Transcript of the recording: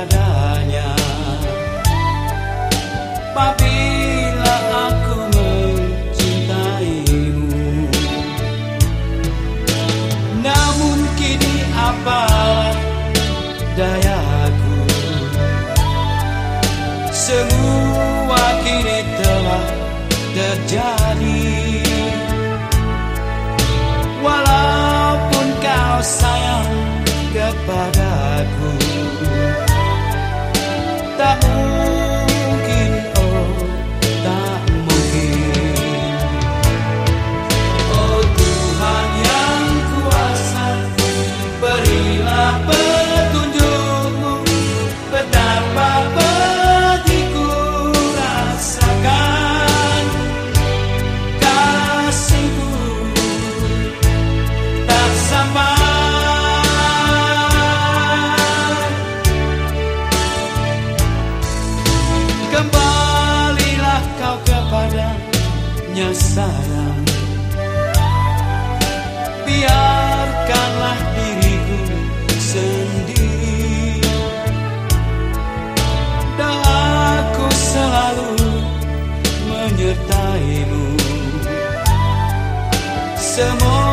kepadanya Apabila aku mencintaimu Namun kini apa dayaku? Semua kini telah terjadi kepadanya sayang Biarkanlah diriku sendiri. Dan aku selalu menyertaimu. Semoga